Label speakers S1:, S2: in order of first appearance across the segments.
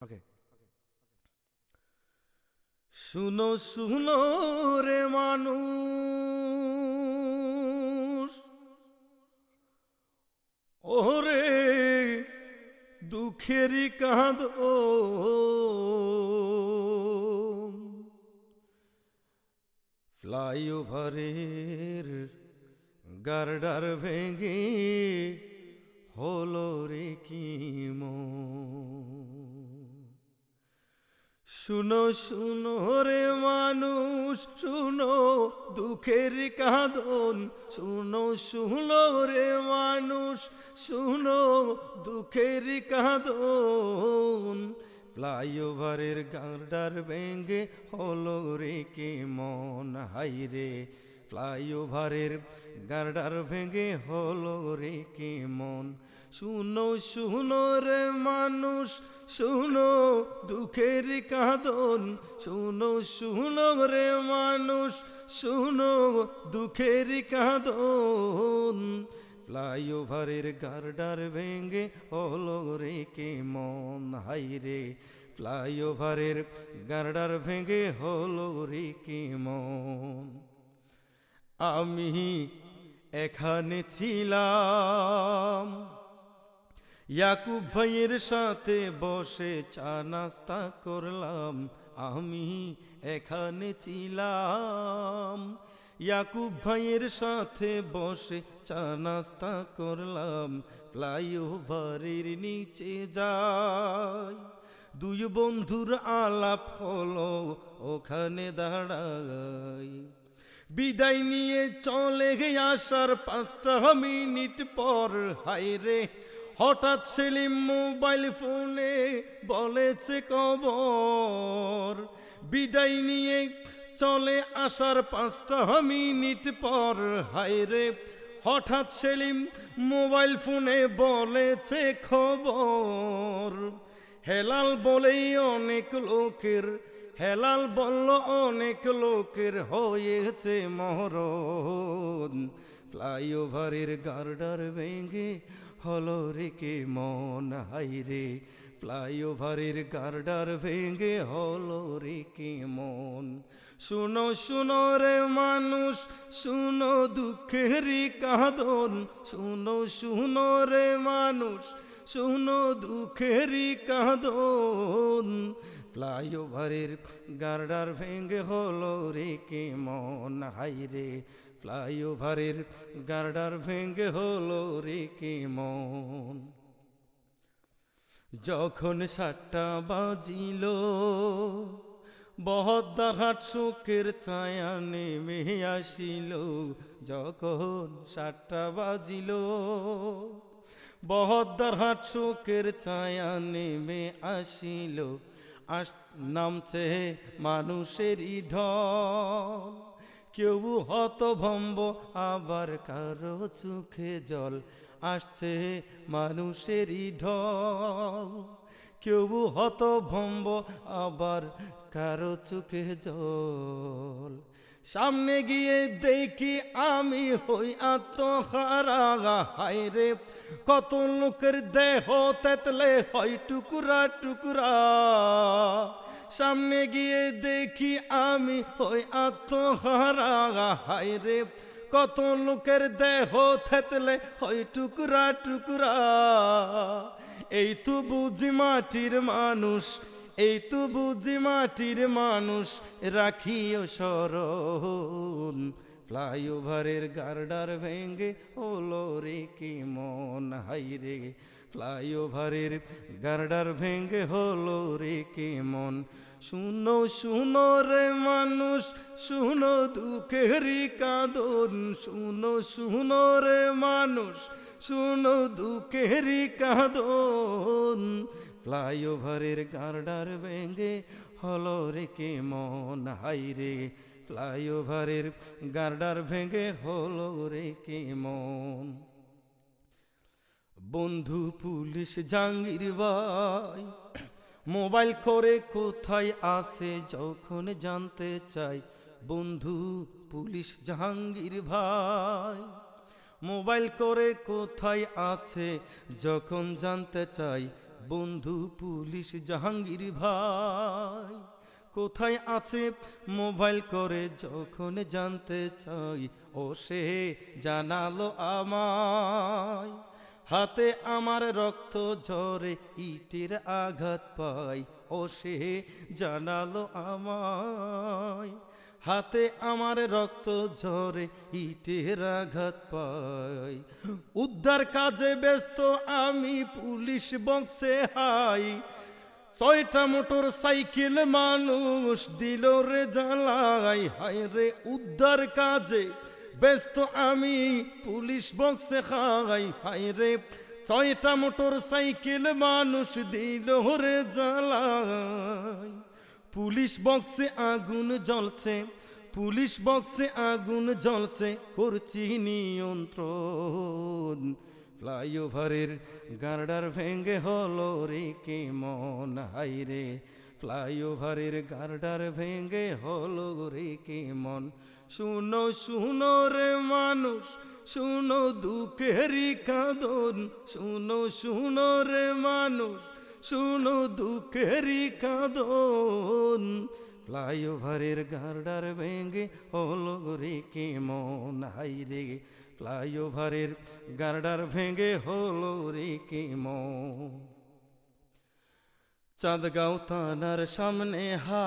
S1: ওকে শুনো শুনো রে মানুষ। ওরে দুঃখেরই কাঁদ। ফ্লাইওভারের গার্ডার ভেঙে হলো রে কি শুনো শুনো রে মানুষ, শুনো দুঃখের কাঁদন। শুনো শুনো রে মানুষ, শুনো দুঃখের কাঁদন। ফ্লাইওভারের গার্ডার ভেঙে হলো রে কে মন? হাই রে, ফ্লাইওভারের গার্ডার ভেঙে হলো রে কে মন? শুনো শুনো রে মানুষ, শুনো দুঃখের কাঁদন, শুনো শুনো রে মানুষ, শুনো দুঃখের কাঁদন। ফ্লাইওভারের গার্ডার ভেঙে হলো রে কে মন? হাই রে ফ্লাইওভারের গার্ডার ভেঙে হলো রে কে মন? আমি এখানে ছিলাম। ইয়াকুব ভাইয়ের সাথে বসে চা নাস্তা করলাম, আমি এখানে ছিলাম। ইয়াকুব ভাইয়ের সাথে বসে চা নাস্তা করলাম, ফ্লাইওভারের নিচে যাই। দুই বন্ধুর আলাপ হলো, ওখানে দাঁড়াই। বিদায় নিয়ে চলে গে আসার পাঁচটা মিনিট পর হাইরে হঠাৎ সেলিম মোবাইল ফোনে বলেছে কবর। বিদায় নিয়ে চলে আসার পাঁচটা মিনিট পর হাইরে হঠাৎ সেলিম মোবাইল ফোনে বলেছে খবর। হেলাল বলেই অনেক লোকের, হেলাল বলল অনেক লোকের হয়েছে মহরণ ফ্লাইওভারের গার্ডার ভেঙে হলো রে কে মন? হাই রে, ফ্লাইওভারের গার্ডার ভেঙে হলো রে কে মন? শুনো শুনো রে মানুষ, শুনো দুঃখেরই কাঁদন। শুনো শুনো রে মানুষ, শুনো দুঃখেরই কাঁদন। ফ্লাইওভারের গার্ডার ভেঙে হলো রে কে মন? হাই রে ফ্লাইওভারের গার্ডার ভেঙে হলো রে কে মন। যখন সাতটা বাজিল বহদ্দাহাট শোকের ছায়া নেমে আসিল। যখন সাতটা বাজিল বহদ্দার বহদ্দারহাট শোকের ছায়া নেমে আসিল। আস নামছে মানুষেরই ঢল। কেউ হতভম্ব, আবার কারও চোখে জল আসছে মানুষেরই ঢল। কেউ হতভম্ব, আবার কারও চোখে জল। সামনে গিয়ে দেখি আমি হই আত্মহারা, হায় রে, কত লোকের দেহ তেতলে হয় টুকুরা টুকুরা। সামনে গিয়ে দেখি আমি হই আত্মহারা। হাই রে, কত লোকের দেহ থেতলে ওই টুকরা টুকরা। এই তো বুঝি মাটির মানুষ, এই তো বুঝি মাটির মানুষ, রাখিও স্মরণ ফ্লাইওভারের গার্ডার ভেঙ্গে হলো রে কি মন হাই রে। ফ্লাইওভারের গার্ডার ভেঙ্গে হলো রে কি মন। শুনো শুনো রে মানুষ, শুনো দুঃখেরই কাঁদন। শুনো শুনো রে মানুষ, শুনো দুঃখেরই কাঁদন। ফ্লাইওভারের গার্ডার ভেঙ্গে হলো রে কে মন। হাই রে, ফ্লাইওভারের গার্ডার ভেঙ্গে হলো রে কে মন। বন্ধু পুলিশ জাঙ্গির ভাই, মোবাইল করে কোথায় আছে যখন জানতে চাই। বন্ধু পুলিশ জাহাঙ্গীর ভাই, মোবাইল করে কোথায় আছে যখন জানতে চাই। বন্ধু পুলিশ জাহাঙ্গীর ভাই, কোথায় আছে মোবাইল করে যখন জানতে চাই। ও সে জানালো আমায়। হাতে আমার রক্ত ঝরে ইটের আঘাত পাই ও সে জানালো আমায়। হাতে আমার রক্ত ঝরে ইটের আঘাত পাই উদ্ধার কাজে ব্যস্ত আমি পুলিশ বক্সে হাই। ছয়টা মোটর সাইকেল মানুষ দিল রে জ্বালাই হায় রে উদ্ধার কাজে ব্যস্ত আমি পুলিশ বক্সে খাই হাই রে। ছয়টা মোটর সাইকেল মানুষ দিল রে জ্বালাই। পুলিশ বক্সে আগুন জ্বলছে, পুলিশ বক্সে আগুন জ্বলছে, করছি নিয়ন্ত্রণ। ফ্লাইওভারের গার্ডার ভেঙ্গে হলো রে কে মন, হাই রে। ফ্লাইওভারের গার্ডার ভেঙ্গে হলো রে কে মন শুনো শুনো রে মানুষ, শুনো দুঃখেরই কাঁদন, শুনো শুনো রে মানুষ, শুনো দুঃখেরই কাঁদন। ফ্লাইওভারের গার্ডার ভেঙ্গে হলো রে কে মন, হাই রে। ফ্লাইওভারের গার্ডার ভেঙ্গে হলো রে কে মন। চাঁদগাঁও থানার সামনে হা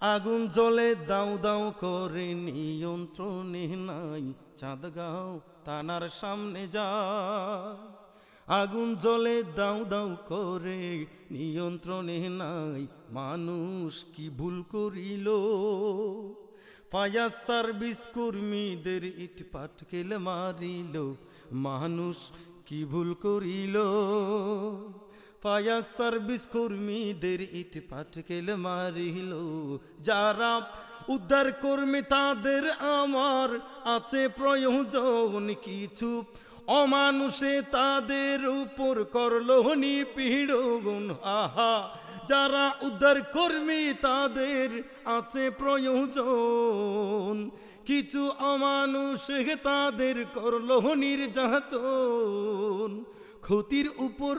S1: আগুন জ্বলে দাউ দাউ করে নিয়ন্ত্রণে নাই চাঁদগাঁও থানার সামনে যায়। আগুন জ্বলে দাউ দাউ করে নিয়ন্ত্রণে নাই, মানুষ কি ভুল করিল? ফায়ার সার্ভিস কর্মীদের ইট পাটকেল মারিল, মানুষ কি ভুল করিল? ফায়ার সার্ভিস কর্মীদের ইট পাটকেল মারিল। যারা উদ্ধার কর্মী তাদের আমার আছে প্রয়োজন কিছু। অমানুষে তাদের উপর করল নিপীড়ন। আহা, যারা উদ্ধার কর্মী তাদের আছে প্রয়োজন। কিছু অমানুষে তাদের করল নির্যাতন। ক্ষতির উপর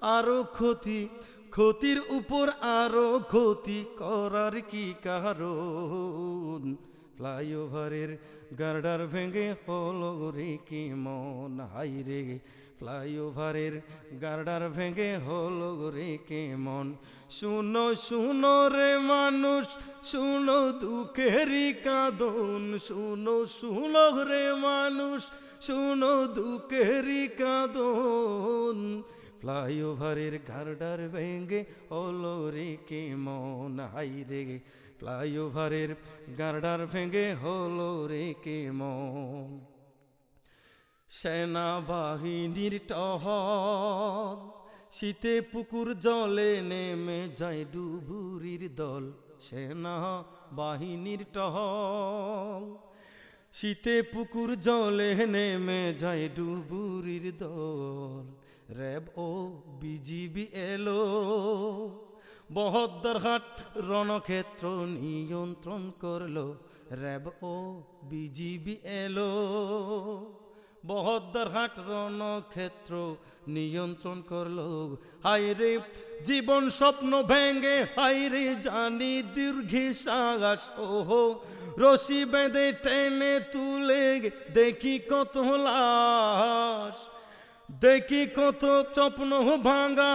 S1: আরও ক্ষতি, ক্ষতির উপর আরও ক্ষতি করার কি কারণ? ফ্লাইওভারের গার্ডার ভেঙে হলো রে কি মন? হাই রে, ফ্লাইওভারের গার্ডার ভেঙে হলো রে কে মন? শুনো শুনো রে মানুষ, শুনো দুঃখেরই কাঁদন। শুনো শুনো রে মানুষ, শুনো দুঃখেরই কাঁদন। ফ্লাইওভারের গার্ডার ভেঙে হলো রে কে মন হাই রে। ফ্লাইওভারের গার্ডার ভেঙে হলো রে কে মন। সেনাবাহিনীর টহল, শীতে পুকুর জলে নেমে যায় ডুবুরির দল। সেনা বাহিনীর টহল, শীতে পুকুর জলে নেমে যায় ডুবুরির দল। র্যাব ও বিজিবি এলো। বহদ্দারহাট রণক্ষেত্র নিয়ন্ত্রণ করল। র্যাব ও বিজিবি এলো। বহদ্দারহাট রণক্ষেত্র নিয়ন্ত্রণ করল। হাইরে জীবন স্বপ্ন ভেঙ্গে হাইরে জানি দীর্ঘি দীর্ঘশ্বাস, ওহো, রশি বেঁধে টেনে তুলে দেখি কত লাশ। দেখি কত স্বপ্ন ভাঙা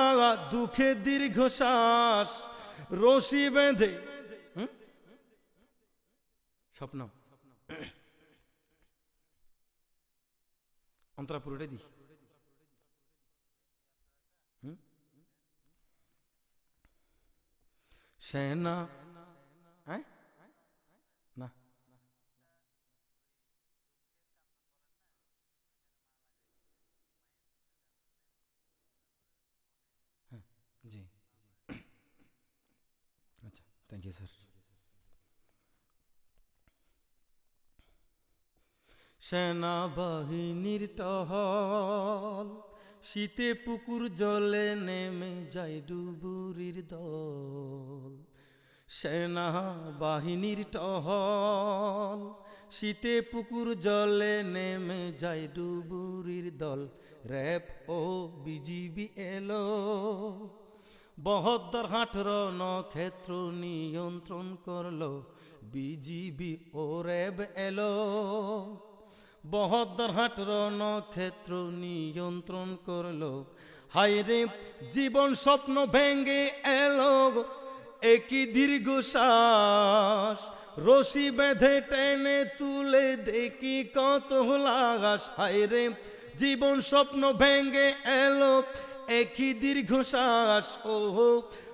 S1: দুঃখে দীর্ঘশ্বাস রশি বেঁধে। স্বপ্ন। অন্তরা পুরোটাই দি সেনা হ্যাঁ না হ্যাঁ জি আচ্ছা থ্যাংক ইউ স্যার সেনাবাহিনীর টহল, শীতে পুকুর জলে নেমে যায় ডুবুরির দল। সেনা বাহিনীর টহল, শীতে পুকুর জলে নেমে যায় ডুবুরির দল। র্যাব ও বিজিবি এলো বহদ্দার হাট ক্ষেত্র নিয়ন্ত্রণ করল, বিজিবি ও র্যাব এলো। বহদ্দার হাট ক্ষেত্র নিয়ন্ত্রণ করল হাইরে জীবন স্বপ্ন ভেঙ্গে এলো একই দীর্ঘ শ্বাস রশি বেঁধে টেনে তুলে দেখি কত লাগাস। হাইরে জীবন স্বপ্ন ভেঙ্গে এলো। একই দীর্ঘ শ্বাস ও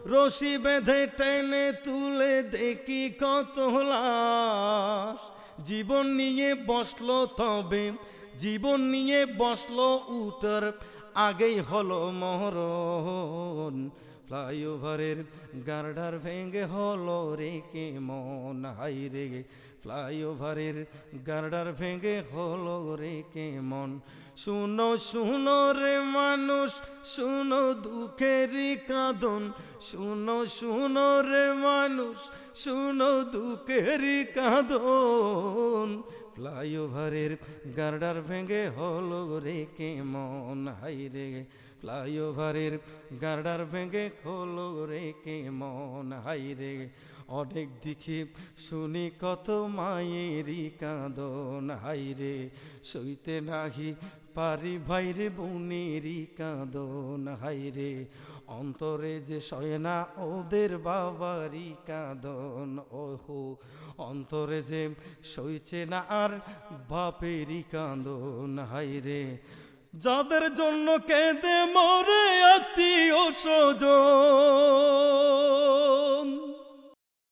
S1: রশি বেঁধে টেনে তুলে দেখি কত লাশ। জীবন নিয়ে বসল তবে, জীবন নিয়ে বসল উটার, আগেই হলো মরণ। ফ্লাইওভারের গার্ডার ভেঙে হলো রে কে মন হাই রে। ফ্লাইওভারের গার্ডার ভেঙে হলো রে কে মন। শুনো শুনো রে মানুষ, শুনো দুঃখের কাঁদন। শুনো শুনো রে মানুষ, শুনো দুঃখের কাঁদন। ফ্লাইওভারের গার্ডার ভেঙে হলো রে কেমন হাই রে। ফ্লাইওভারের গার্ডার ভেঙে হলো রে কেমন হাই রে। অনেক দিকে শুনি কত মায়েরই কাঁদন হাই রে। সইতে নাহি পারি ভাইরে বোনেরই কাঁদন হাই রে অন্তরে যে সয় না ওদের বাবারই কাঁদন, ওহো। অন্তরে যে সইছে না, আর বাপেরই কাঁদন হাই রে যাদের জন্য কেঁদে মরে আত্মীয় স্বজন